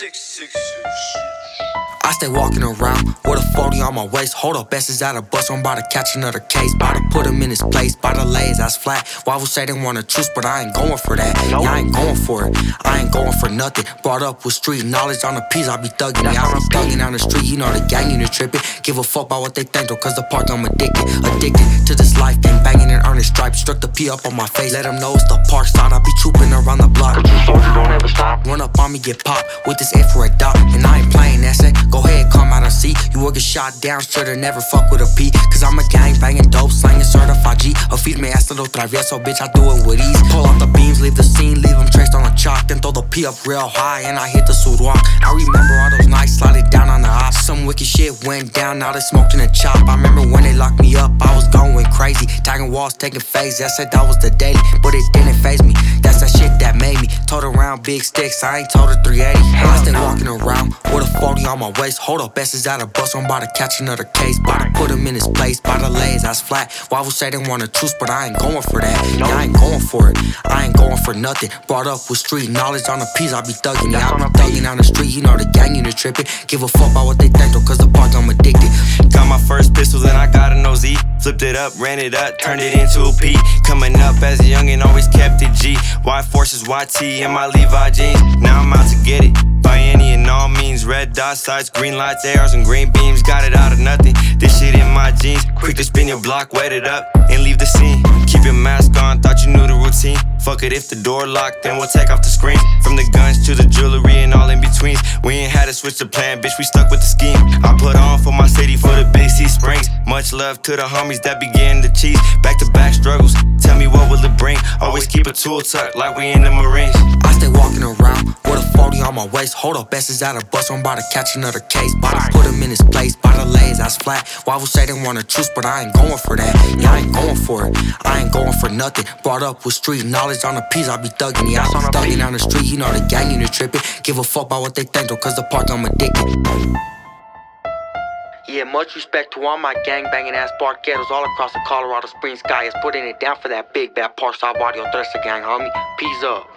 Six, six, six. I stay walking around with a 40 on my waist. Hold up, best is out of bus. I'm about to catch another case. About to put him in his place. About to lay his ass flat. Why would say they want a truce, but I ain't going for that. Yeah, I ain't going for it. I ain't going for nothing. Brought up with street knowledge on the piece. I be thugging. Yeah, I be thugging down the street. You know the gang unit tripping. Give a fuck about what they think though, cause the park I'm addicted. Addicted to this life. Gang banging and earning stripes. Struck the P up on my face. Let them know it's the park side. I be trooping around the block. Soldier don't ever stop. Run up on me, get popped with this infrared dot. And I ain't playing that shit. Go ahead, come out and see. You will get shot down, should've never fuck with a P. Cause I'm a gang banging, dope slanging, certified G. A feed me ass little travieso, bitch, I do it with ease. Pull out the beams, leave the scene, leave them traced on the chalk. Then throw the P up real high, and I hit the suit walk. I remember all those nights, sliding down on the ops. Some wicked shit went down, now they smoked in a chop. I remember when they locked me up, I was going crazy. Tagging walls, taking phase. I said that was the daily, but it didn't phase big sticks, I ain't told her 380. I stay walking around with a 40 on my waist. Hold up, best is out of bus. I'm about to catch another case. About to put him in his place. About to lay his ass flat. Why would say they want a truce, but I ain't going for that. Yeah, I ain't going for it. I ain't going for nothing. Brought up with street knowledge on the piece. I be thugging. Yeah, I be thugging down the street. You know the gang unit tripping. Give a fuck about what they think though, cause the park I'm addicted. Got my first pistol, then I got an OZ. Flipped it up, ran it up, turned it into a P. Coming up as a youngin', always kept it G. Y forces YT in my Levi jeans. Now I'm out to get it. By any and all means, red dot sights, green lights, ARs, and green beams. Got it out of nothing. This shit in my jeans. Quick to spin your block, wet it up, and leave the scene. Keep your mask on, thought you knew the routine. Fuck it if the door locked, then we'll take off the screen. From the guns to the jewelry and all in between. We ain't had to switch the plan, bitch, we stuck with the scheme. I put on for my city for the Big C Springs. Much love to the homies that began the cheese. Back to back struggles, tell me what will it bring? Always keep a tool tucked like we in the Marines. I stay walking around my waist. Hold up, best is out of bus. I'm about to catch another case. To put him in his place. About the lays, ass flat. Would say they want a truce, but I ain't going for that. Yeah, I ain't going for it. I ain't going for nothing. Brought up with street knowledge on the piece. I be thugging. Yeah, I be thugging down the street. You know the gang unit tripping. Give a fuck about what they think though, cause the park I'm addicted. Yeah, much respect to all my gang banging ass barqueros all across the Colorado Springs sky is putting it down for that big bad Park Stop Audio Thruster gang, homie. Peace up.